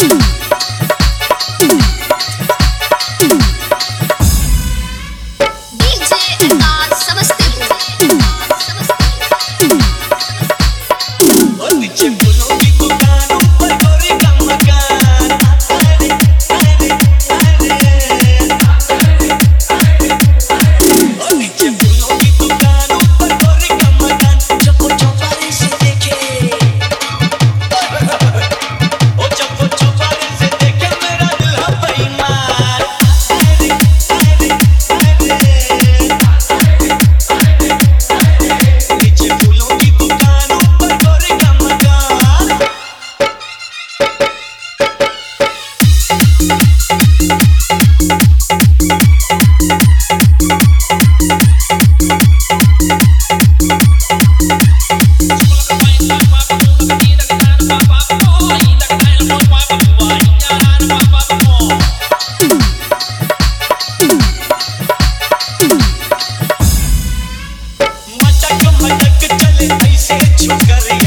Mm. you got it.